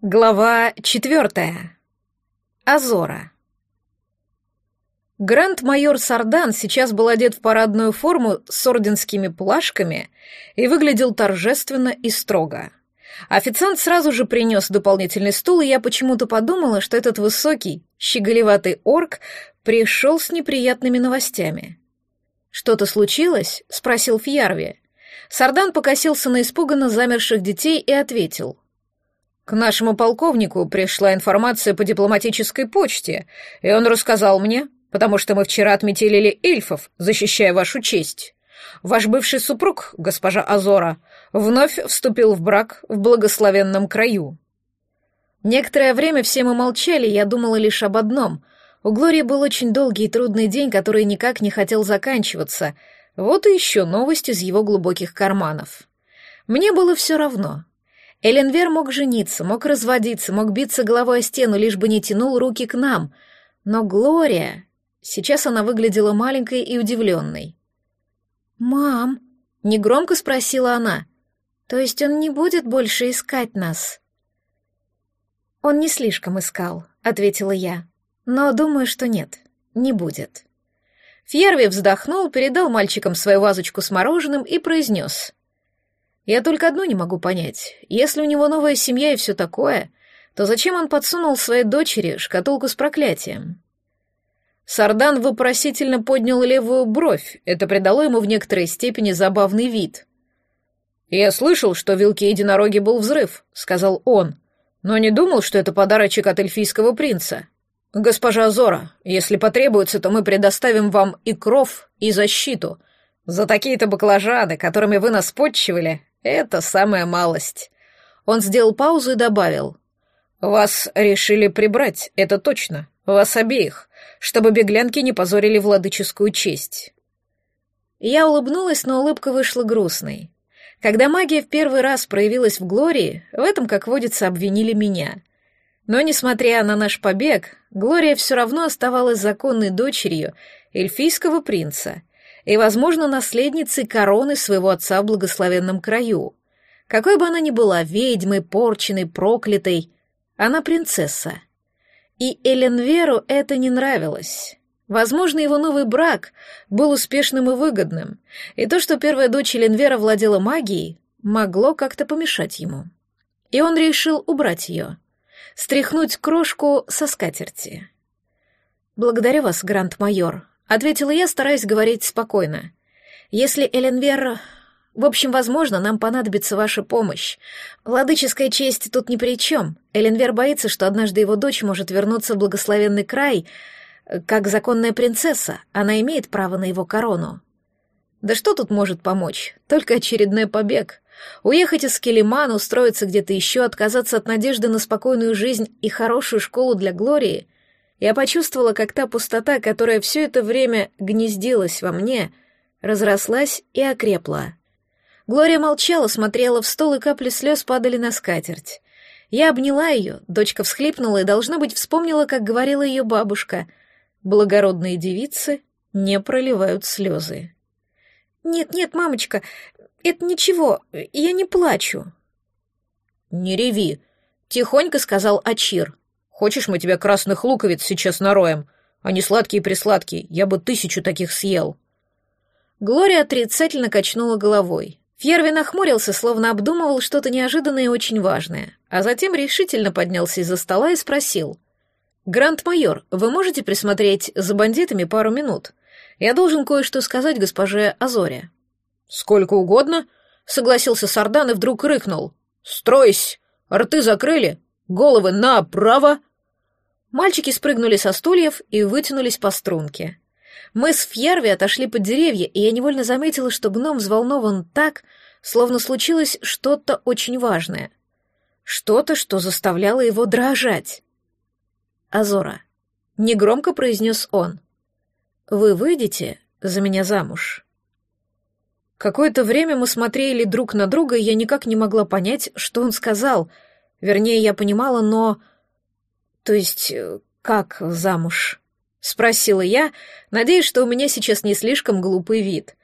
Глава четвертая. Азора. Гранд-майор Сардан сейчас был одет в парадную форму с орденскими плашками и выглядел торжественно и строго. Официант сразу же принес дополнительный стул, и я почему-то подумала, что этот высокий, щеголеватый орк пришел с неприятными новостями. «Что-то случилось?» — спросил Фьярви. Сардан покосился на испуганно замерших детей и ответил — к нашему полковнику пришла информация по дипломатической почте, и он рассказал мне, потому что мы вчера отметили эльфов, защищая вашу честь. Ваш бывший супруг, госпожа Азора, вновь вступил в брак в благословенном краю. Некоторое время все мы молчали, я думала лишь об одном. У Глории был очень долгий и трудный день, который никак не хотел заканчиваться. Вот и еще новость из его глубоких карманов. Мне было все равно. Эленвер мог жениться, мог разводиться, мог биться головой о стену, лишь бы не тянул руки к нам. Но Глория... Сейчас она выглядела маленькой и удивленной. «Мам», — негромко спросила она, — «то есть он не будет больше искать нас?» «Он не слишком искал», — ответила я, — «но думаю, что нет, не будет». Фьерви вздохнул, передал мальчикам свою вазочку с мороженым и произнес. Я только одно не могу понять. Если у него новая семья и все такое, то зачем он подсунул своей дочери шкатулку с проклятием? Сардан вопросительно поднял левую бровь. Это придало ему в некоторой степени забавный вид. «Я слышал, что в вилке единороги был взрыв», — сказал он, «но не думал, что это подарочек от эльфийского принца. Госпожа Зора, если потребуется, то мы предоставим вам и кров, и защиту. За такие-то баклажаны, которыми вы нас подчивали, это самая малость. Он сделал паузу и добавил. Вас решили прибрать, это точно. Вас обеих, чтобы беглянки не позорили владыческую честь. Я улыбнулась, но улыбка вышла грустной. Когда магия в первый раз проявилась в Глории, в этом, как водится, обвинили меня. Но, несмотря на наш побег, Глория все равно оставалась законной дочерью эльфийского принца и, возможно, наследницей короны своего отца в благословенном краю. Какой бы она ни была, ведьмой, порченной, проклятой, она принцесса. И Эленверу это не нравилось. Возможно, его новый брак был успешным и выгодным, и то, что первая дочь Эленвера владела магией, могло как-то помешать ему. И он решил убрать ее, стряхнуть крошку со скатерти. «Благодарю вас, грант-майор», ответила я, стараясь говорить спокойно. Если Эленвер... В общем, возможно, нам понадобится ваша помощь. Владыческая честь тут ни при чем. Эленвер боится, что однажды его дочь может вернуться в благословенный край, как законная принцесса. Она имеет право на его корону. Да что тут может помочь? Только очередной побег. Уехать из Келимана, устроиться где-то еще, отказаться от надежды на спокойную жизнь и хорошую школу для Глории — я почувствовала, как та пустота, которая все это время гнездилась во мне, разрослась и окрепла. Глория молчала, смотрела в стол, и капли слез падали на скатерть. Я обняла ее, дочка всхлипнула и, должно быть, вспомнила, как говорила ее бабушка. Благородные девицы не проливают слезы. «Нет, нет, мамочка, это ничего, я не плачу». «Не реви», — тихонько сказал Ачир. Хочешь, мы тебе красных луковиц сейчас нароем? Они сладкие-присладкие, я бы тысячу таких съел». Глория отрицательно качнула головой. Фьерви нахмурился, словно обдумывал что-то неожиданное и очень важное, а затем решительно поднялся из-за стола и спросил. «Грант-майор, вы можете присмотреть за бандитами пару минут? Я должен кое-что сказать госпоже Азоре». «Сколько угодно», — согласился Сардан и вдруг рыкнул. «Стройсь! Рты закрыли! Головы направо!» Мальчики спрыгнули со стульев и вытянулись по струнке. Мы с Фьярви отошли под деревья, и я невольно заметила, что гном взволнован так, словно случилось что-то очень важное. Что-то, что заставляло его дрожать. «Азора», — негромко произнес он, — «вы выйдете за меня замуж?» Какое-то время мы смотрели друг на друга, и я никак не могла понять, что он сказал. Вернее, я понимала, но «То есть, э, как замуж?» — спросила я, надеясь, что у меня сейчас не слишком глупый вид.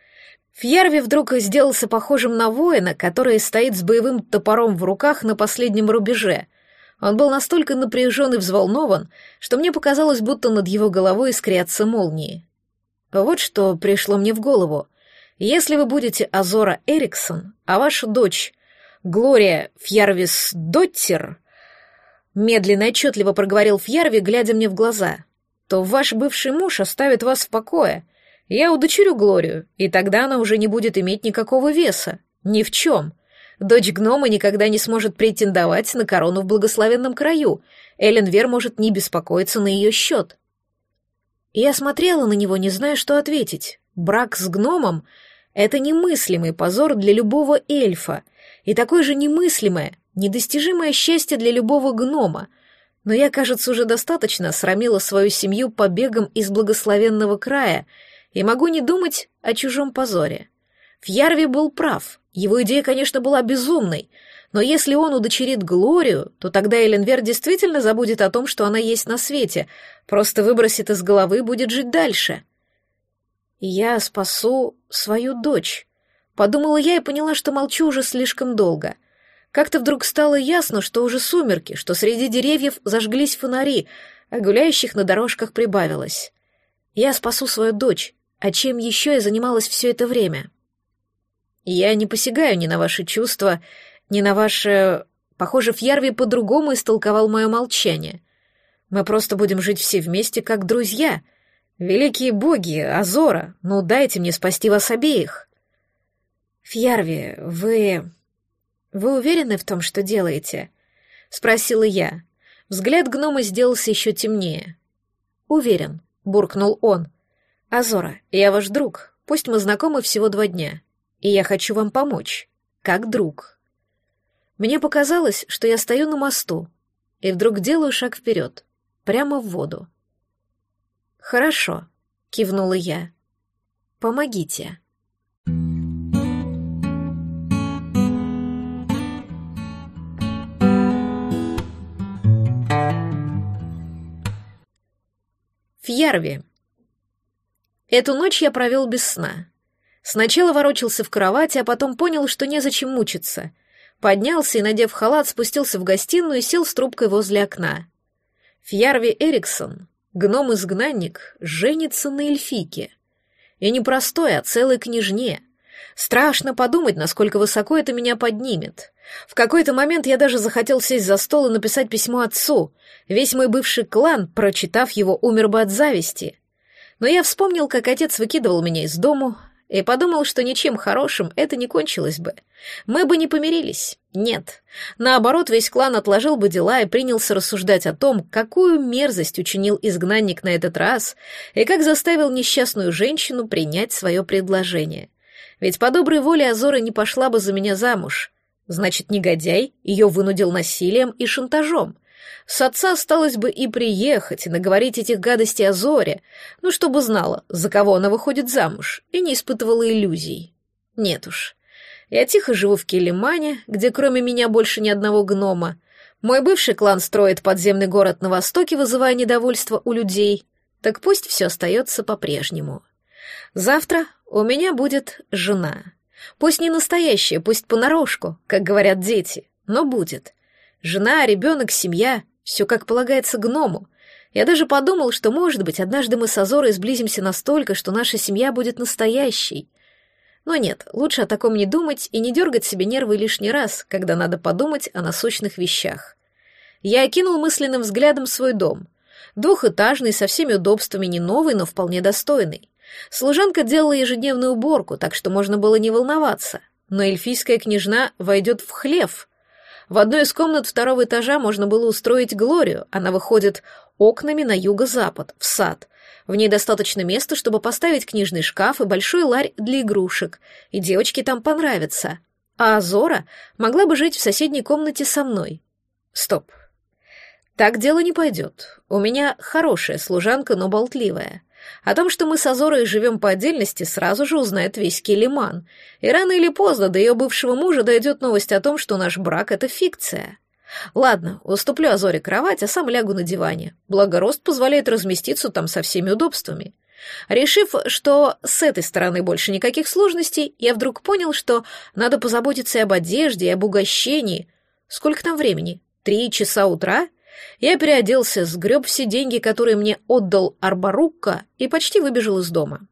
Фьярви вдруг сделался похожим на воина, который стоит с боевым топором в руках на последнем рубеже. Он был настолько напряжен и взволнован, что мне показалось, будто над его головой искрятся молнии. Вот что пришло мне в голову. Если вы будете Азора Эриксон, а ваша дочь Глория Фьярвис Доттер, медленно и отчетливо проговорил Фьярви, глядя мне в глаза, то ваш бывший муж оставит вас в покое. Я удочерю Глорию, и тогда она уже не будет иметь никакого веса. Ни в чем. Дочь гнома никогда не сможет претендовать на корону в благословенном краю. Эллен Вер может не беспокоиться на ее счет. Я смотрела на него, не зная, что ответить. Брак с гномом — это немыслимый позор для любого эльфа, и такое же немыслимое, недостижимое счастье для любого гнома. Но я, кажется, уже достаточно срамила свою семью побегом из благословенного края и могу не думать о чужом позоре. Фьярви был прав. Его идея, конечно, была безумной, но если он удочерит Глорию, то тогда Эленвер действительно забудет о том, что она есть на свете, просто выбросит из головы и будет жить дальше. «Я спасу свою дочь», — подумала я и поняла, что молчу уже слишком долго. Как-то вдруг стало ясно, что уже сумерки, что среди деревьев зажглись фонари, а гуляющих на дорожках прибавилось. «Я спасу свою дочь, а чем еще я занималась все это время?» Я не посягаю ни на ваши чувства, ни на ваше... Похоже, Фьярви по-другому истолковал мое молчание. Мы просто будем жить все вместе, как друзья. Великие боги, Азора, ну дайте мне спасти вас обеих. Фьярви, вы... Вы уверены в том, что делаете? Спросила я. Взгляд гнома сделался еще темнее. Уверен, буркнул он. Азора, я ваш друг, пусть мы знакомы всего два дня и я хочу вам помочь, как друг. Мне показалось, что я стою на мосту, и вдруг делаю шаг вперед, прямо в воду. «Хорошо», — кивнула я. «Помогите». Фьярви. Эту ночь я провел без сна. Сначала ворочался в кровати, а потом понял, что незачем мучиться. Поднялся и, надев халат, спустился в гостиную и сел с трубкой возле окна. Фьярви Эриксон, гном-изгнанник, женится на эльфике. И не простой, а целой княжне. Страшно подумать, насколько высоко это меня поднимет. В какой-то момент я даже захотел сесть за стол и написать письмо отцу. Весь мой бывший клан, прочитав его, умер бы от зависти. Но я вспомнил, как отец выкидывал меня из дому, и подумал, что ничем хорошим это не кончилось бы. Мы бы не помирились. Нет. Наоборот, весь клан отложил бы дела и принялся рассуждать о том, какую мерзость учинил изгнанник на этот раз и как заставил несчастную женщину принять свое предложение. Ведь по доброй воле Азора не пошла бы за меня замуж. Значит, негодяй ее вынудил насилием и шантажом. С отца осталось бы и приехать, и наговорить этих гадостей о Зоре, ну, чтобы знала, за кого она выходит замуж, и не испытывала иллюзий. Нет уж. Я тихо живу в Келимане, где кроме меня больше ни одного гнома. Мой бывший клан строит подземный город на востоке, вызывая недовольство у людей. Так пусть все остается по-прежнему. Завтра у меня будет жена. Пусть не настоящая, пусть понарошку, как говорят дети, но будет. Жена, ребенок, семья все как полагается гному. Я даже подумал, что, может быть, однажды мы с Азорой сблизимся настолько, что наша семья будет настоящей. Но нет, лучше о таком не думать и не дергать себе нервы лишний раз, когда надо подумать о насущных вещах. Я окинул мысленным взглядом свой дом. Двухэтажный, со всеми удобствами, не новый, но вполне достойный. Служанка делала ежедневную уборку, так что можно было не волноваться. Но эльфийская княжна войдет в хлев — в одной из комнат второго этажа можно было устроить Глорию. Она выходит окнами на юго-запад, в сад. В ней достаточно места, чтобы поставить книжный шкаф и большой ларь для игрушек, и девочке там понравится. А Азора могла бы жить в соседней комнате со мной. Стоп. Так дело не пойдет. У меня хорошая служанка, но болтливая. О том, что мы с Азорой живем по отдельности, сразу же узнает весь Келиман. И рано или поздно до ее бывшего мужа дойдет новость о том, что наш брак — это фикция. Ладно, уступлю Азоре кровать, а сам лягу на диване. Благо, рост позволяет разместиться там со всеми удобствами. Решив, что с этой стороны больше никаких сложностей, я вдруг понял, что надо позаботиться и об одежде, и об угощении. Сколько там времени? Три часа утра? Я переоделся, сгреб все деньги, которые мне отдал Арбарукка, и почти выбежал из дома.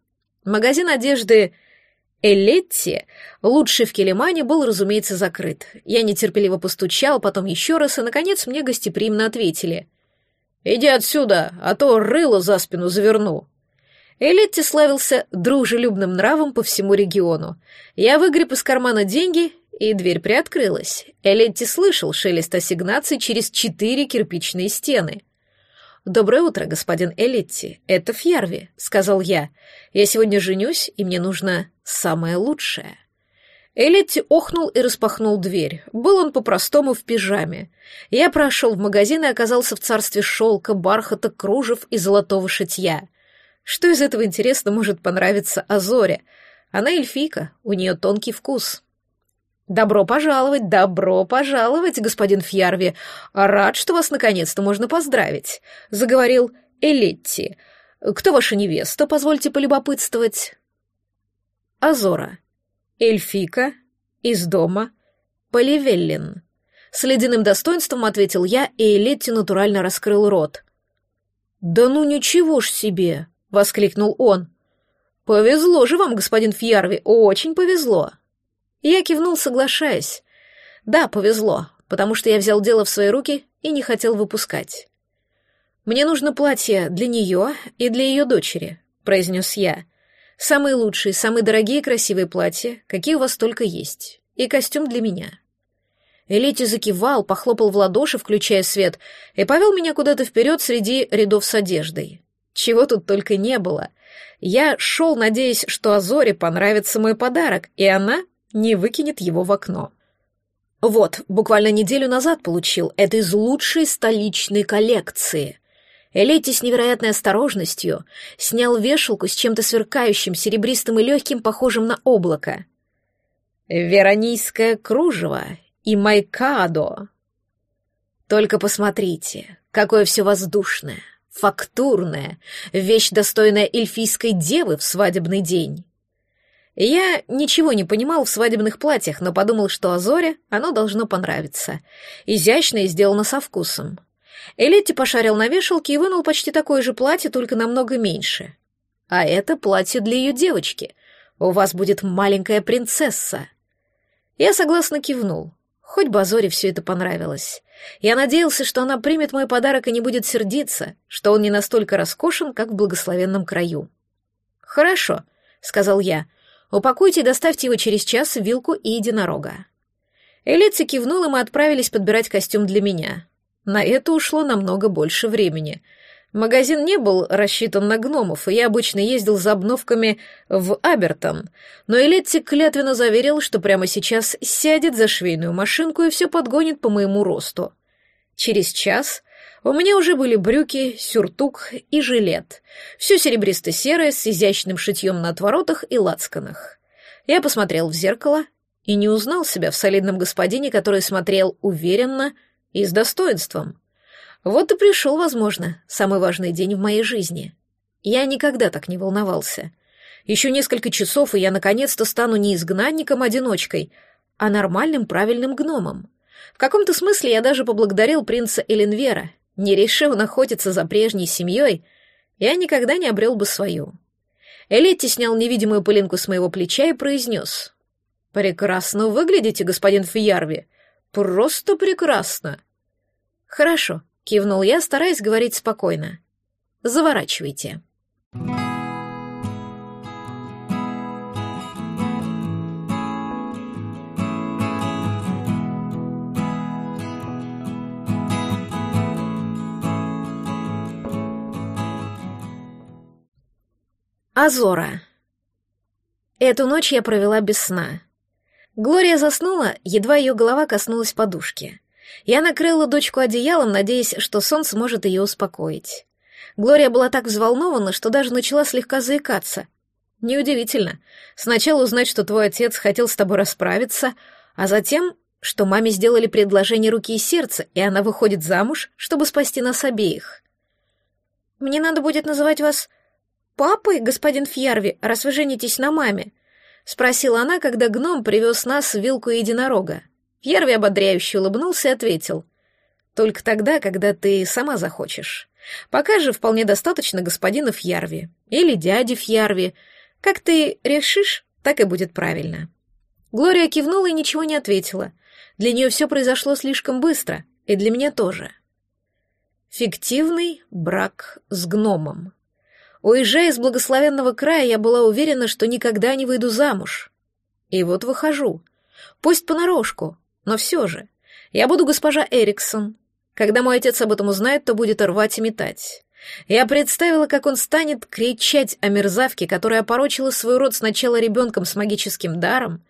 Магазин одежды Элетти, лучший в Келемане, был, разумеется, закрыт. Я нетерпеливо постучал, потом еще раз, и, наконец, мне гостеприимно ответили. «Иди отсюда, а то рыло за спину заверну». Элетти славился дружелюбным нравом по всему региону. Я выгреб из кармана деньги, и дверь приоткрылась. Элетти слышал шелест ассигнаций через четыре кирпичные стены. «Доброе утро, господин Элетти. Это Фьярви», — сказал я. «Я сегодня женюсь, и мне нужно самое лучшее». Элетти охнул и распахнул дверь. Был он по-простому в пижаме. Я прошел в магазин и оказался в царстве шелка, бархата, кружев и золотого шитья. Что из этого, интересно, может понравиться Азоре? Она эльфийка, у нее тонкий вкус. «Добро пожаловать, добро пожаловать, господин Фьярви. Рад, что вас наконец-то можно поздравить», — заговорил Элетти. «Кто ваша невеста, позвольте полюбопытствовать?» «Азора. Эльфика. Из дома. Поливеллин». С ледяным достоинством ответил я, и Элетти натурально раскрыл рот. «Да ну ничего ж себе!» — воскликнул он. «Повезло же вам, господин Фьярви, очень повезло!» Я кивнул, соглашаясь. Да, повезло, потому что я взял дело в свои руки и не хотел выпускать. «Мне нужно платье для нее и для ее дочери», — произнес я. «Самые лучшие, самые дорогие красивые платья, какие у вас только есть, и костюм для меня». Элити закивал, похлопал в ладоши, включая свет, и повел меня куда-то вперед среди рядов с одеждой. Чего тут только не было. Я шел, надеясь, что Азоре понравится мой подарок, и она не выкинет его в окно. Вот, буквально неделю назад получил, это из лучшей столичной коллекции. Элети с невероятной осторожностью снял вешалку с чем-то сверкающим, серебристым и легким, похожим на облако. Веронийское кружево и майкадо. Только посмотрите, какое все воздушное, фактурное, вещь, достойная эльфийской девы в свадебный день. Я ничего не понимал в свадебных платьях, но подумал, что Азоре оно должно понравиться. Изящно и сделано со вкусом. Элетти пошарил на вешалке и вынул почти такое же платье, только намного меньше. А это платье для ее девочки. У вас будет маленькая принцесса. Я согласно кивнул. Хоть бы Азоре все это понравилось. Я надеялся, что она примет мой подарок и не будет сердиться, что он не настолько роскошен, как в благословенном краю. «Хорошо», — сказал я, — Упакуйте и доставьте его через час в вилку и единорога. Элица кивнул, и мы отправились подбирать костюм для меня. На это ушло намного больше времени. Магазин не был рассчитан на гномов, и я обычно ездил за обновками в Абертон, но Элетти клятвенно заверил, что прямо сейчас сядет за швейную машинку и все подгонит по моему росту. Через час у меня уже были брюки, сюртук и жилет. Все серебристо-серое, с изящным шитьем на отворотах и лацканах. Я посмотрел в зеркало и не узнал себя в солидном господине, который смотрел уверенно и с достоинством. Вот и пришел, возможно, самый важный день в моей жизни. Я никогда так не волновался. Еще несколько часов, и я наконец-то стану не изгнанником-одиночкой, а нормальным правильным гномом. В каком-то смысле я даже поблагодарил принца Эленвера, не решив охотиться за прежней семьей, я никогда не обрел бы свою. Элетти снял невидимую пылинку с моего плеча и произнес. «Прекрасно выглядите, господин Фиярви. Просто прекрасно». «Хорошо», — кивнул я, стараясь говорить спокойно. «Заворачивайте». Азора. Эту ночь я провела без сна. Глория заснула, едва ее голова коснулась подушки. Я накрыла дочку одеялом, надеясь, что сон сможет ее успокоить. Глория была так взволнована, что даже начала слегка заикаться. Неудивительно. Сначала узнать, что твой отец хотел с тобой расправиться, а затем, что маме сделали предложение руки и сердца, и она выходит замуж, чтобы спасти нас обеих. «Мне надо будет называть вас папой, господин Фьярви, раз вы женитесь на маме?» — спросила она, когда гном привез нас в вилку единорога. Фьярви ободряюще улыбнулся и ответил. Только тогда, когда ты сама захочешь. Пока же вполне достаточно господина Фьярви или дяди Фьярви. Как ты решишь, так и будет правильно. Глория кивнула и ничего не ответила. Для нее все произошло слишком быстро, и для меня тоже. Фиктивный брак с гномом. Уезжая из благословенного края, я была уверена, что никогда не выйду замуж. И вот выхожу. Пусть понарошку, но все же. Я буду госпожа Эриксон. Когда мой отец об этом узнает, то будет рвать и метать. Я представила, как он станет кричать о мерзавке, которая опорочила свой род сначала ребенком с магическим даром,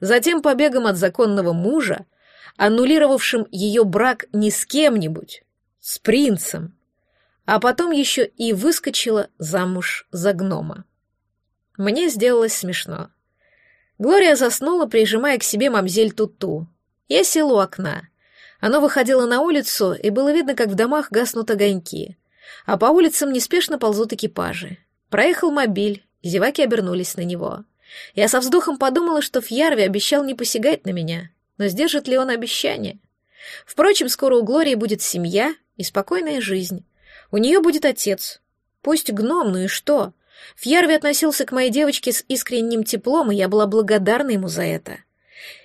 затем побегом от законного мужа, аннулировавшим ее брак не с кем-нибудь, с принцем, а потом еще и выскочила замуж за гнома. Мне сделалось смешно. Глория заснула, прижимая к себе мамзель Туту. Я села у окна. Оно выходило на улицу, и было видно, как в домах гаснут огоньки а по улицам неспешно ползут экипажи. Проехал мобиль, зеваки обернулись на него. Я со вздохом подумала, что Фьярви обещал не посягать на меня, но сдержит ли он обещание? Впрочем, скоро у Глории будет семья и спокойная жизнь. У нее будет отец. Пусть гном, ну и что? Фьярви относился к моей девочке с искренним теплом, и я была благодарна ему за это.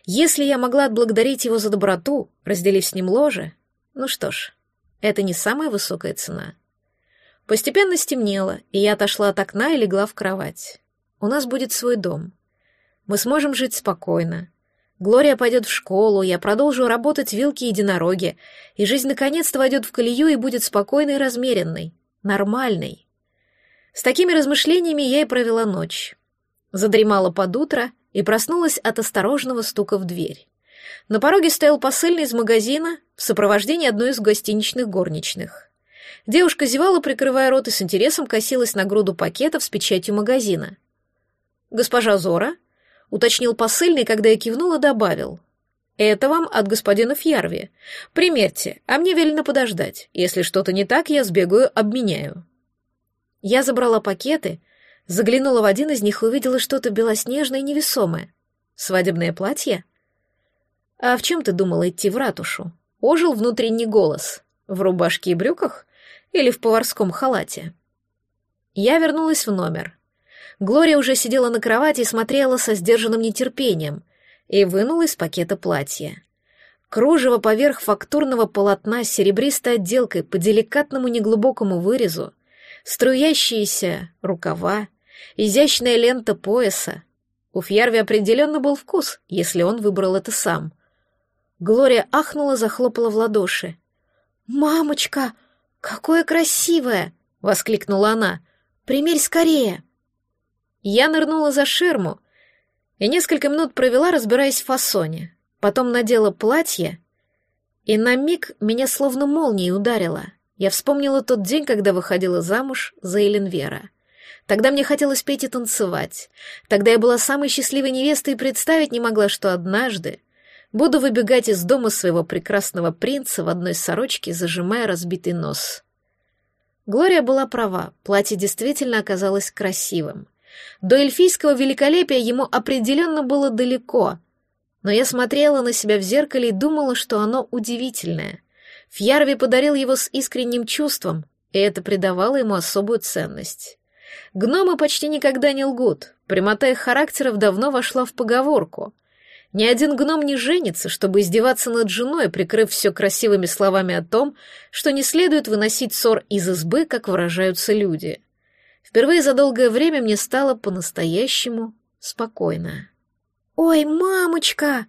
Если я могла отблагодарить его за доброту, разделив с ним ложе, ну что ж, это не самая высокая цена. Постепенно стемнело, и я отошла от окна и легла в кровать. У нас будет свой дом. Мы сможем жить спокойно. Глория пойдет в школу, я продолжу работать в вилке единороги, и жизнь наконец-то войдет в колею и будет спокойной и размеренной, нормальной. С такими размышлениями я и провела ночь. Задремала под утро и проснулась от осторожного стука в дверь. На пороге стоял посыльный из магазина в сопровождении одной из гостиничных горничных. Девушка зевала, прикрывая рот, и с интересом косилась на груду пакетов с печатью магазина. «Госпожа Зора?» — уточнил посыльный, когда я кивнула, добавил. «Это вам от господина Фьярви. Примерьте, а мне велено подождать. Если что-то не так, я сбегаю, обменяю». Я забрала пакеты, заглянула в один из них и увидела что-то белоснежное и невесомое. Свадебное платье? «А в чем ты думала идти в ратушу?» Ожил внутренний голос. «В рубашке и брюках?» или в поварском халате. Я вернулась в номер. Глория уже сидела на кровати и смотрела со сдержанным нетерпением и вынула из пакета платье. Кружево поверх фактурного полотна с серебристой отделкой по деликатному неглубокому вырезу, струящиеся рукава, изящная лента пояса. У Фьярви определенно был вкус, если он выбрал это сам. Глория ахнула, захлопала в ладоши. «Мамочка!» «Какое красивое!» — воскликнула она. «Примерь скорее!» Я нырнула за ширму и несколько минут провела, разбираясь в фасоне. Потом надела платье, и на миг меня словно молнией ударило. Я вспомнила тот день, когда выходила замуж за Эленвера. Тогда мне хотелось петь и танцевать. Тогда я была самой счастливой невестой и представить не могла, что однажды Буду выбегать из дома своего прекрасного принца в одной сорочке, зажимая разбитый нос. Глория была права, платье действительно оказалось красивым. До эльфийского великолепия ему определенно было далеко, но я смотрела на себя в зеркале и думала, что оно удивительное. Фьярви подарил его с искренним чувством, и это придавало ему особую ценность. Гномы почти никогда не лгут, прямота их характеров давно вошла в поговорку — ни один гном не женится, чтобы издеваться над женой, прикрыв все красивыми словами о том, что не следует выносить ссор из избы, как выражаются люди. Впервые за долгое время мне стало по-настоящему спокойно. «Ой, мамочка!»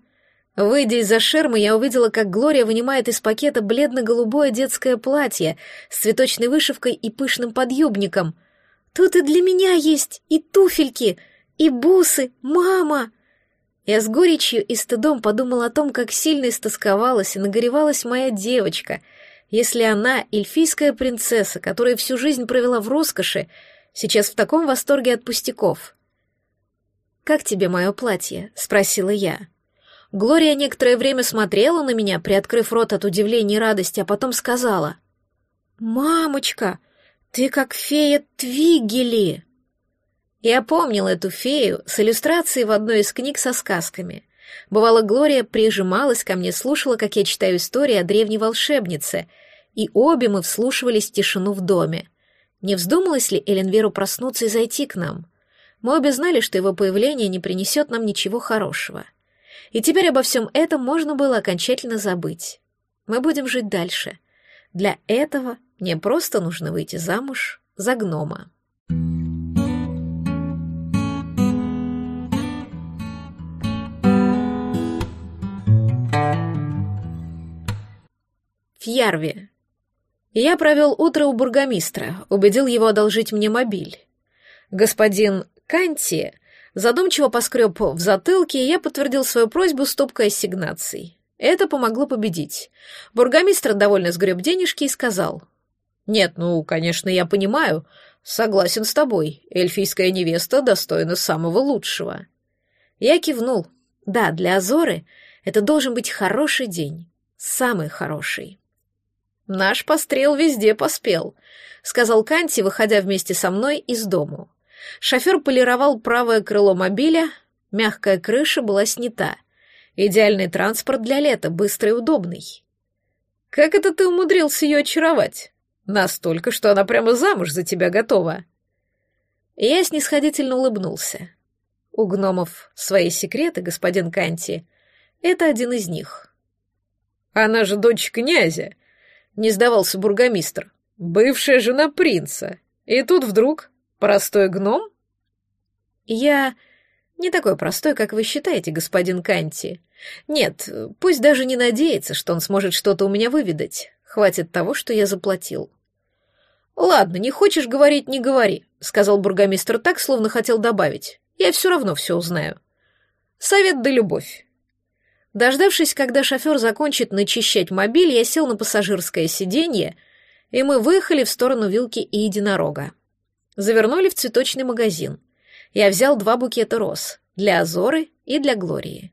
Выйдя из-за шермы, я увидела, как Глория вынимает из пакета бледно-голубое детское платье с цветочной вышивкой и пышным подъюбником. «Тут и для меня есть, и туфельки, и бусы, мама!» Я с горечью и стыдом подумал о том, как сильно истосковалась и нагоревалась моя девочка, если она, эльфийская принцесса, которая всю жизнь провела в роскоши, сейчас в таком восторге от пустяков. «Как тебе мое платье?» — спросила я. Глория некоторое время смотрела на меня, приоткрыв рот от удивления и радости, а потом сказала. «Мамочка, ты как фея Твигели!» Я помнил эту фею с иллюстрацией в одной из книг со сказками. Бывало, Глория прижималась ко мне, слушала, как я читаю истории о древней волшебнице, и обе мы вслушивались в тишину в доме. Не вздумалось ли Эленверу проснуться и зайти к нам? Мы обе знали, что его появление не принесет нам ничего хорошего. И теперь обо всем этом можно было окончательно забыть. Мы будем жить дальше. Для этого мне просто нужно выйти замуж за гнома. Фьярви. Я провел утро у бургомистра, убедил его одолжить мне мобиль. Господин Канти задумчиво поскреб в затылке, и я подтвердил свою просьбу стопкой ассигнаций. Это помогло победить. Бургомистр довольно сгреб денежки и сказал. «Нет, ну, конечно, я понимаю. Согласен с тобой. Эльфийская невеста достойна самого лучшего». Я кивнул. Да, для Азоры это должен быть хороший день. Самый хороший. «Наш пострел везде поспел», — сказал Канти, выходя вместе со мной из дому. Шофер полировал правое крыло мобиля, мягкая крыша была снята. Идеальный транспорт для лета, быстрый и удобный. «Как это ты умудрился ее очаровать? Настолько, что она прямо замуж за тебя готова». Я снисходительно улыбнулся. У гномов свои секреты, господин Канти. Это один из них. «Она же дочь князя», не сдавался бургомистр. Бывшая жена принца. И тут вдруг простой гном? Я не такой простой, как вы считаете, господин Канти. Нет, пусть даже не надеется, что он сможет что-то у меня выведать. Хватит того, что я заплатил. Ладно, не хочешь говорить, не говори, сказал бургомистр так, словно хотел добавить. Я все равно все узнаю. Совет да любовь. Дождавшись, когда шофер закончит начищать мобиль, я сел на пассажирское сиденье, и мы выехали в сторону вилки и единорога. Завернули в цветочный магазин. Я взял два букета роз для Азоры и для Глории.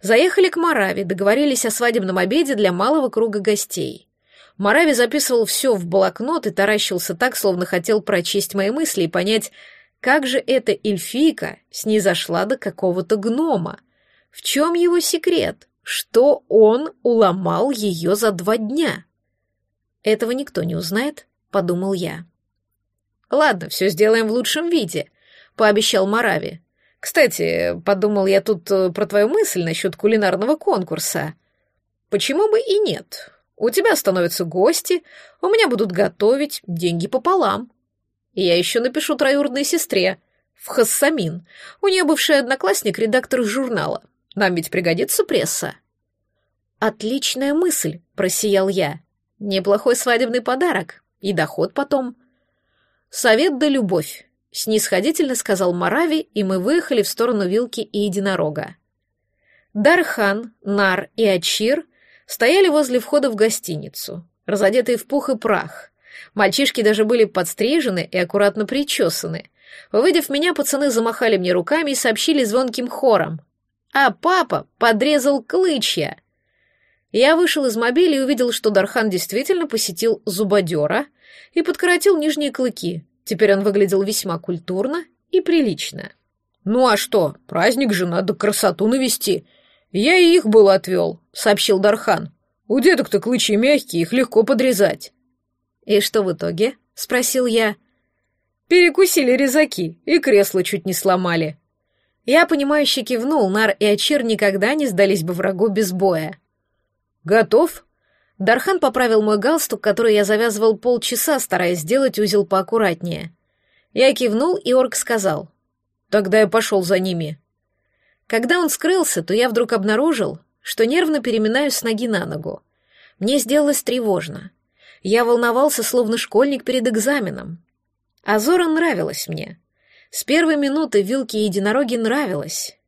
Заехали к Марави, договорились о свадебном обеде для малого круга гостей. Марави записывал все в блокнот и таращился так, словно хотел прочесть мои мысли и понять, как же эта эльфийка снизошла до какого-то гнома. В чем его секрет? Что он уломал ее за два дня? Этого никто не узнает, подумал я. Ладно, все сделаем в лучшем виде, пообещал Марави. Кстати, подумал я тут э, про твою мысль насчет кулинарного конкурса. Почему бы и нет? У тебя становятся гости, у меня будут готовить, деньги пополам. И я еще напишу троюродной сестре, в Хассамин. У нее бывший одноклассник, редактор журнала. Нам ведь пригодится пресса». «Отличная мысль», — просиял я. «Неплохой свадебный подарок. И доход потом». «Совет да любовь», — снисходительно сказал Марави, и мы выехали в сторону вилки и единорога. Дархан, Нар и Ачир стояли возле входа в гостиницу, разодетые в пух и прах. Мальчишки даже были подстрижены и аккуратно причесаны. Увидев меня, пацаны замахали мне руками и сообщили звонким хором а папа подрезал клычья. Я вышел из мобиля и увидел, что Дархан действительно посетил зубодера и подкоротил нижние клыки. Теперь он выглядел весьма культурно и прилично. «Ну а что, праздник же надо красоту навести. Я и их было отвел», — сообщил Дархан. «У деток-то клычи мягкие, их легко подрезать». «И что в итоге?» — спросил я. «Перекусили резаки и кресло чуть не сломали», я, понимающе кивнул, Нар и Ачир никогда не сдались бы врагу без боя. «Готов?» Дархан поправил мой галстук, который я завязывал полчаса, стараясь сделать узел поаккуратнее. Я кивнул, и орк сказал. «Тогда я пошел за ними». Когда он скрылся, то я вдруг обнаружил, что нервно переминаюсь с ноги на ногу. Мне сделалось тревожно. Я волновался, словно школьник перед экзаменом. Азора нравилась мне. С первой минуты вилке единороги нравилось.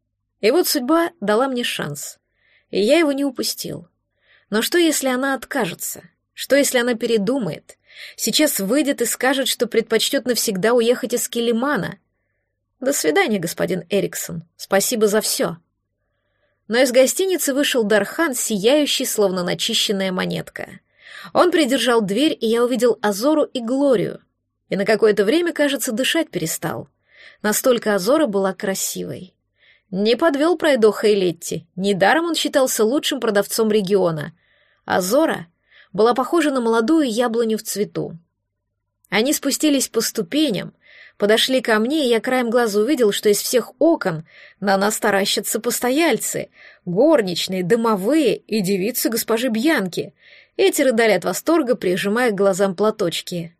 И вот судьба дала мне шанс. И я его не упустил. Но что, если она откажется? Что, если она передумает? Сейчас выйдет и скажет, что предпочтет навсегда уехать из Килимана. До свидания, господин Эриксон. Спасибо за все. Но из гостиницы вышел Дархан, сияющий, словно начищенная монетка. Он придержал дверь, и я увидел Азору и Глорию. И на какое-то время, кажется, дышать перестал. Настолько Азора была красивой. Не подвел пройдоха и Летти. Недаром он считался лучшим продавцом региона. А Зора была похожа на молодую яблоню в цвету. Они спустились по ступеням, подошли ко мне, и я краем глаза увидел, что из всех окон на нас таращатся постояльцы, горничные, домовые и девицы госпожи Бьянки. Эти рыдали от восторга, прижимая к глазам платочки.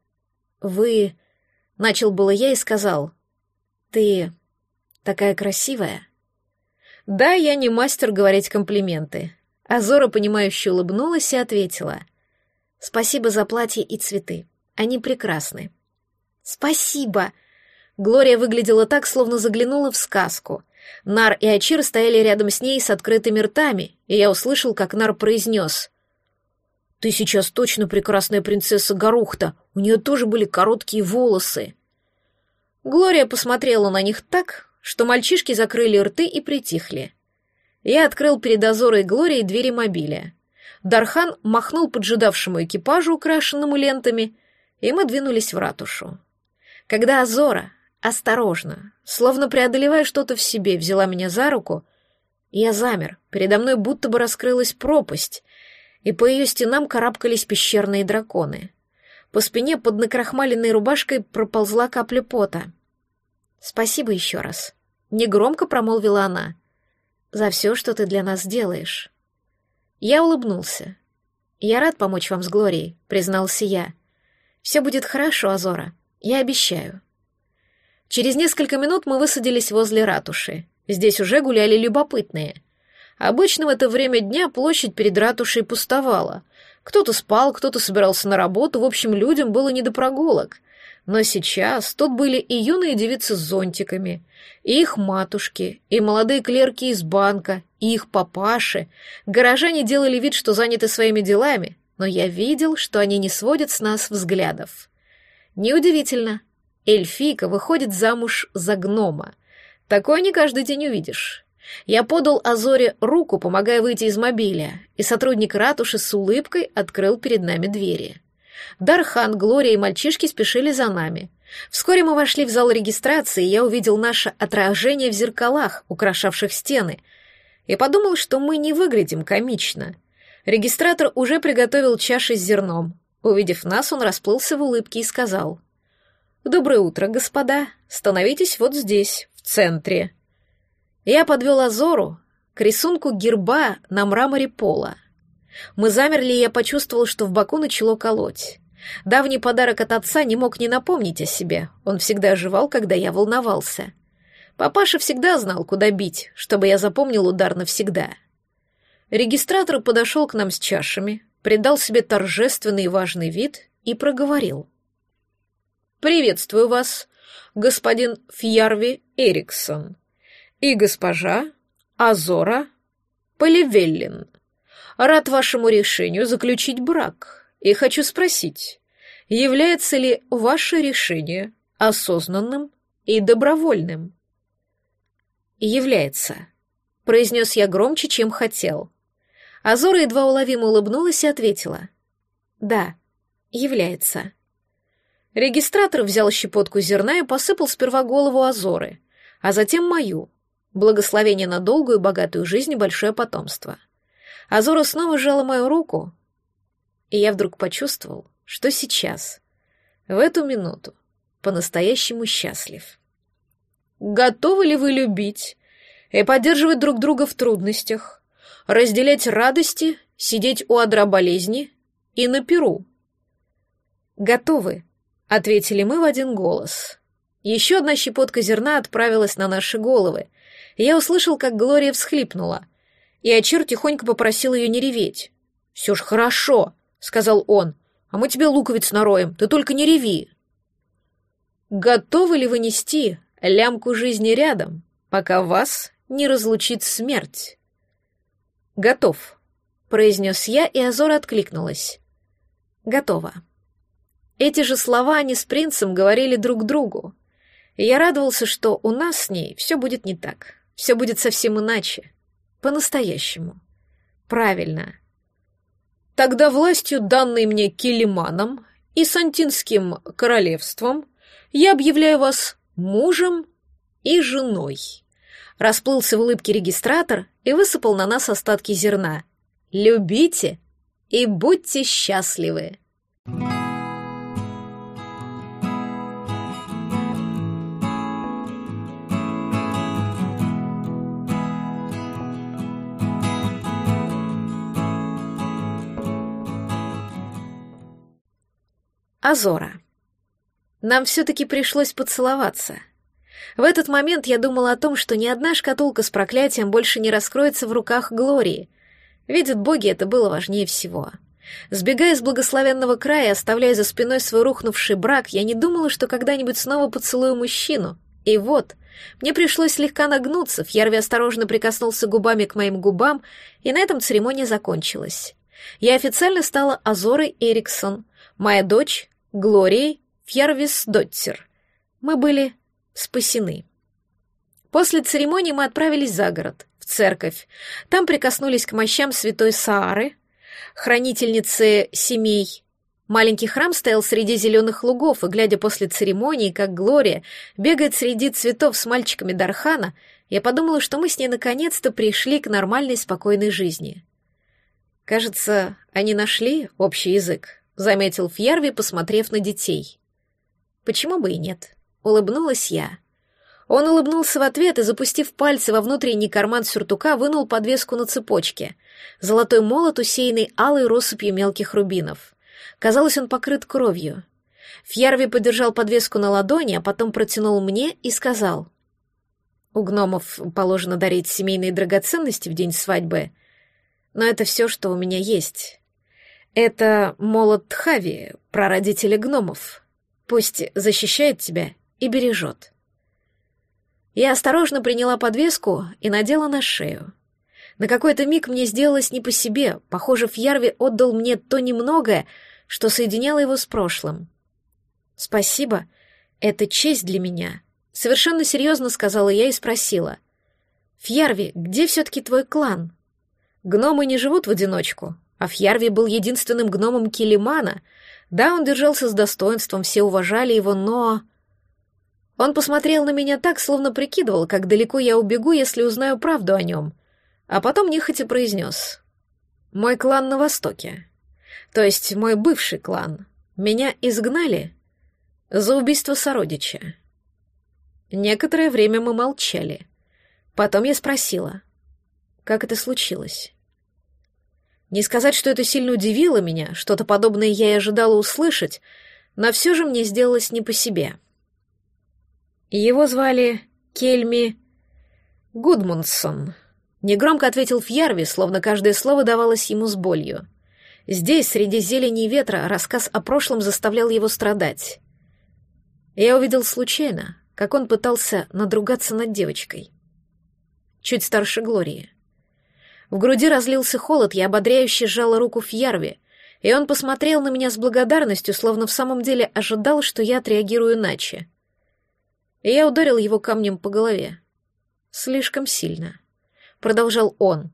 «Вы...» — начал было я и сказал. «Ты такая красивая». Да, я не мастер говорить комплименты. Азора, понимающе улыбнулась и ответила. «Спасибо за платье и цветы. Они прекрасны». «Спасибо!» Глория выглядела так, словно заглянула в сказку. Нар и Ачир стояли рядом с ней с открытыми ртами, и я услышал, как Нар произнес. «Ты сейчас точно прекрасная принцесса Гарухта. У нее тоже были короткие волосы». Глория посмотрела на них так, что мальчишки закрыли рты и притихли. Я открыл перед Азорой и Глорией двери мобиля. Дархан махнул поджидавшему экипажу, украшенному лентами, и мы двинулись в ратушу. Когда Азора, осторожно, словно преодолевая что-то в себе, взяла меня за руку, я замер, передо мной будто бы раскрылась пропасть, и по ее стенам карабкались пещерные драконы. По спине под накрахмаленной рубашкой проползла капля пота. «Спасибо еще раз», — негромко промолвила она, — «за все, что ты для нас делаешь». Я улыбнулся. «Я рад помочь вам с Глорией», — признался я. «Все будет хорошо, Азора. Я обещаю. Через несколько минут мы высадились возле ратуши. Здесь уже гуляли любопытные. Обычно в это время дня площадь перед ратушей пустовала. Кто-то спал, кто-то собирался на работу, в общем, людям было не до прогулок. Но сейчас тут были и юные девицы с зонтиками, и их матушки, и молодые клерки из банка, и их папаши. Горожане делали вид, что заняты своими делами, но я видел, что они не сводят с нас взглядов. Неудивительно. Эльфийка выходит замуж за гнома. Такое не каждый день увидишь. Я подал Азоре руку, помогая выйти из мобиля, и сотрудник ратуши с улыбкой открыл перед нами двери. Дархан, Глория и мальчишки спешили за нами. Вскоре мы вошли в зал регистрации, и я увидел наше отражение в зеркалах, украшавших стены, и подумал, что мы не выглядим комично. Регистратор уже приготовил чаши с зерном, Увидев нас, он расплылся в улыбке и сказал. «Доброе утро, господа. Становитесь вот здесь, в центре». Я подвел Азору к рисунку герба на мраморе пола. Мы замерли, и я почувствовал, что в боку начало колоть. Давний подарок от отца не мог не напомнить о себе. Он всегда оживал, когда я волновался. Папаша всегда знал, куда бить, чтобы я запомнил удар навсегда. Регистратор подошел к нам с чашами, придал себе торжественный и важный вид и проговорил. «Приветствую вас, господин Фьярви Эриксон и госпожа Азора Поливеллин. Рад вашему решению заключить брак и хочу спросить, является ли ваше решение осознанным и добровольным?» «Является», — произнес я громче, чем хотел. Азора едва уловимо улыбнулась и ответила. «Да, является». Регистратор взял щепотку зерна и посыпал сперва голову Азоры, а затем мою. Благословение на долгую и богатую жизнь и большое потомство. Азора снова сжала мою руку, и я вдруг почувствовал, что сейчас, в эту минуту, по-настоящему счастлив. Готовы ли вы любить и поддерживать друг друга в трудностях, разделять радости, сидеть у адра болезни и на перу. «Готовы», — ответили мы в один голос. Еще одна щепотка зерна отправилась на наши головы. Я услышал, как Глория всхлипнула, и Ачир тихонько попросил ее не реветь. «Все ж хорошо», — сказал он, — «а мы тебе луковиц нароем, ты только не реви». Готовы ли вы нести лямку жизни рядом, пока вас не разлучит смерть? «Готов», — произнес я, и Азора откликнулась. «Готово». Эти же слова они с принцем говорили друг другу. Я радовался, что у нас с ней все будет не так. Все будет совсем иначе. По-настоящему. Правильно. Тогда властью, данной мне Килиманом и Сантинским королевством, я объявляю вас мужем и женой. Расплылся в улыбке регистратор и высыпал на нас остатки зерна. «Любите и будьте счастливы!» Азора. Нам все-таки пришлось поцеловаться. В этот момент я думала о том, что ни одна шкатулка с проклятием больше не раскроется в руках Глории. Видят боги, это было важнее всего. Сбегая с благословенного края, оставляя за спиной свой рухнувший брак, я не думала, что когда-нибудь снова поцелую мужчину. И вот, мне пришлось слегка нагнуться, Фьярви осторожно прикоснулся губами к моим губам, и на этом церемония закончилась. Я официально стала Азорой Эриксон, моя дочь — Глорией Фьярвис Доттер. Мы были спасены. После церемонии мы отправились за город, в церковь. Там прикоснулись к мощам святой Саары, хранительницы семей. Маленький храм стоял среди зеленых лугов, и, глядя после церемонии, как Глория бегает среди цветов с мальчиками Дархана, я подумала, что мы с ней наконец-то пришли к нормальной спокойной жизни. Кажется, они нашли общий язык, заметил Фьярви, посмотрев на детей. Почему бы и нет? Улыбнулась я. Он улыбнулся в ответ и, запустив пальцы во внутренний карман сюртука, вынул подвеску на цепочке. Золотой молот, усеянный алой россыпью мелких рубинов. Казалось, он покрыт кровью. Фьярви подержал подвеску на ладони, а потом протянул мне и сказал. «У гномов положено дарить семейные драгоценности в день свадьбы, но это все, что у меня есть. Это молот Тхави, прародителя гномов. Пусть защищает тебя и бережет». Я осторожно приняла подвеску и надела на шею. На какой-то миг мне сделалось не по себе. Похоже, Фьярви отдал мне то немногое, что соединяло его с прошлым. «Спасибо. Это честь для меня», — совершенно серьезно сказала я и спросила. «Фьярви, где все-таки твой клан?» Гномы не живут в одиночку, а Фьярви был единственным гномом Килимана. Да, он держался с достоинством, все уважали его, но... Он посмотрел на меня так, словно прикидывал, как далеко я убегу, если узнаю правду о нем, а потом нехотя произнес. «Мой клан на Востоке. То есть мой бывший клан. Меня изгнали за убийство сородича». Некоторое время мы молчали. Потом я спросила, как это случилось. Не сказать, что это сильно удивило меня, что-то подобное я и ожидала услышать, но все же мне сделалось не по себе. Его звали Кельми Гудмунсон. Негромко ответил Фьярви, словно каждое слово давалось ему с болью. Здесь, среди зелени и ветра, рассказ о прошлом заставлял его страдать. Я увидел случайно, как он пытался надругаться над девочкой. Чуть старше Глории. В груди разлился холод, я ободряюще сжала руку Фьярви, и он посмотрел на меня с благодарностью, словно в самом деле ожидал, что я отреагирую иначе и я ударил его камнем по голове. Слишком сильно. Продолжал он.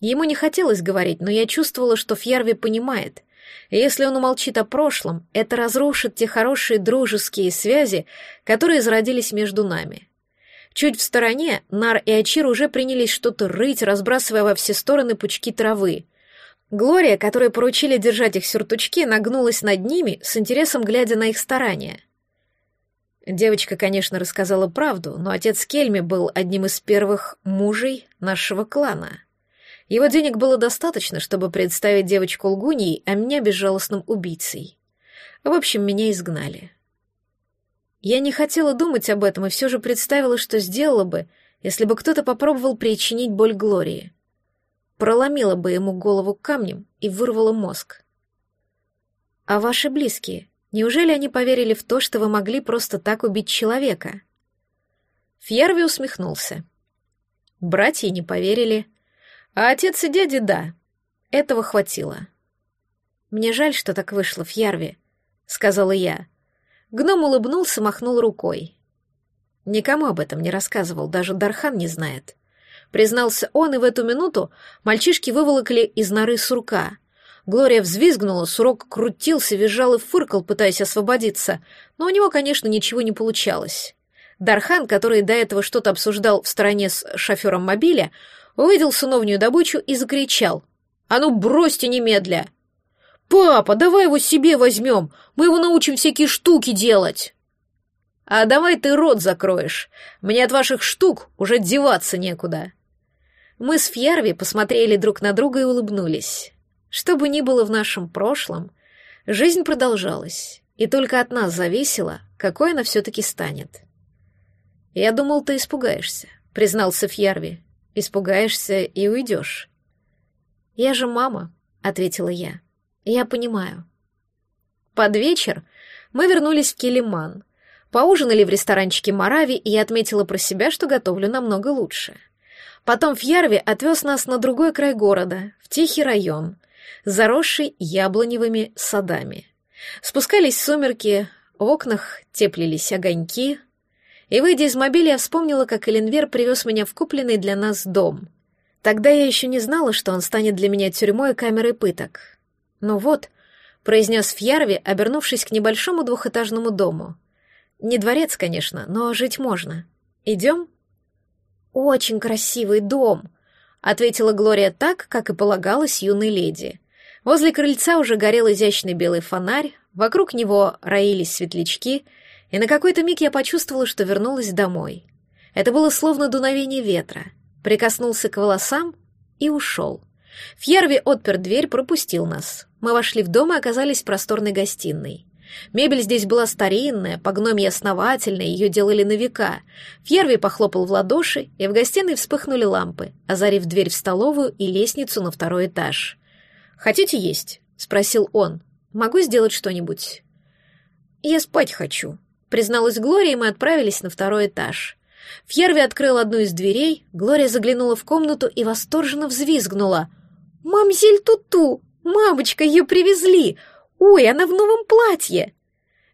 Ему не хотелось говорить, но я чувствовала, что Фьярви понимает. Если он умолчит о прошлом, это разрушит те хорошие дружеские связи, которые зародились между нами. Чуть в стороне Нар и Ачир уже принялись что-то рыть, разбрасывая во все стороны пучки травы. Глория, которой поручили держать их сюртучки, нагнулась над ними, с интересом глядя на их старания — Девочка, конечно, рассказала правду, но отец Кельми был одним из первых мужей нашего клана. Его денег было достаточно, чтобы представить девочку лгуньей, а меня безжалостным убийцей. В общем, меня изгнали. Я не хотела думать об этом и все же представила, что сделала бы, если бы кто-то попробовал причинить боль Глории. Проломила бы ему голову камнем и вырвала мозг. «А ваши близкие?» Неужели они поверили в то, что вы могли просто так убить человека? Фьерви усмехнулся. Братья не поверили, а отец и дяди — да. Этого хватило. «Мне жаль, что так вышло, Фьярви», — сказала я. Гном улыбнулся, махнул рукой. Никому об этом не рассказывал, даже Дархан не знает. Признался он, и в эту минуту мальчишки выволокли из норы сурка. Глория взвизгнула, сурок крутился, визжал и фыркал, пытаясь освободиться, но у него, конечно, ничего не получалось. Дархан, который до этого что-то обсуждал в стороне с шофером мобиля, увидел сыновнюю добычу и закричал. «А ну бросьте немедля!» «Папа, давай его себе возьмем, мы его научим всякие штуки делать!» «А давай ты рот закроешь, мне от ваших штук уже деваться некуда!» Мы с Фьярви посмотрели друг на друга и улыбнулись. Что бы ни было в нашем прошлом, жизнь продолжалась, и только от нас зависело, какой она все-таки станет. «Я думал, ты испугаешься», — признался Фьярви. «Испугаешься и уйдешь». «Я же мама», — ответила я. «Я понимаю». Под вечер мы вернулись в Килиман, поужинали в ресторанчике Марави, и я отметила про себя, что готовлю намного лучше. Потом Фьярви отвез нас на другой край города, в тихий район, заросший яблоневыми садами. Спускались сумерки, в окнах теплились огоньки, и, выйдя из мобиля, я вспомнила, как Эленвер привез меня в купленный для нас дом. Тогда я еще не знала, что он станет для меня тюрьмой и камерой пыток. Но вот, произнес Фьярви, обернувшись к небольшому двухэтажному дому. Не дворец, конечно, но жить можно. Идем? Очень красивый дом, ответила Глория так, как и полагалось юной леди. Возле крыльца уже горел изящный белый фонарь, вокруг него роились светлячки — и на какой-то миг я почувствовала, что вернулась домой. Это было словно дуновение ветра. Прикоснулся к волосам и ушел. Фьерви отпер дверь, пропустил нас. Мы вошли в дом и оказались в просторной гостиной. Мебель здесь была старинная, по гномье основательная, ее делали на века. Фьерви похлопал в ладоши, и в гостиной вспыхнули лампы, озарив дверь в столовую и лестницу на второй этаж. «Хотите есть?» — спросил он. «Могу сделать что-нибудь?» «Я спать хочу», Призналась Глория, и мы отправились на второй этаж. Фьерви открыл одну из дверей, Глория заглянула в комнату и восторженно взвизгнула. «Мамзель Туту! Мамочка, ее привезли! Ой, она в новом платье!»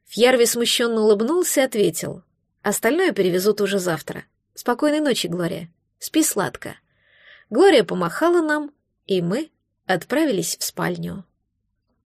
Фьерви смущенно улыбнулся и ответил. «Остальное перевезут уже завтра. Спокойной ночи, Глория. Спи сладко». Глория помахала нам, и мы отправились в спальню.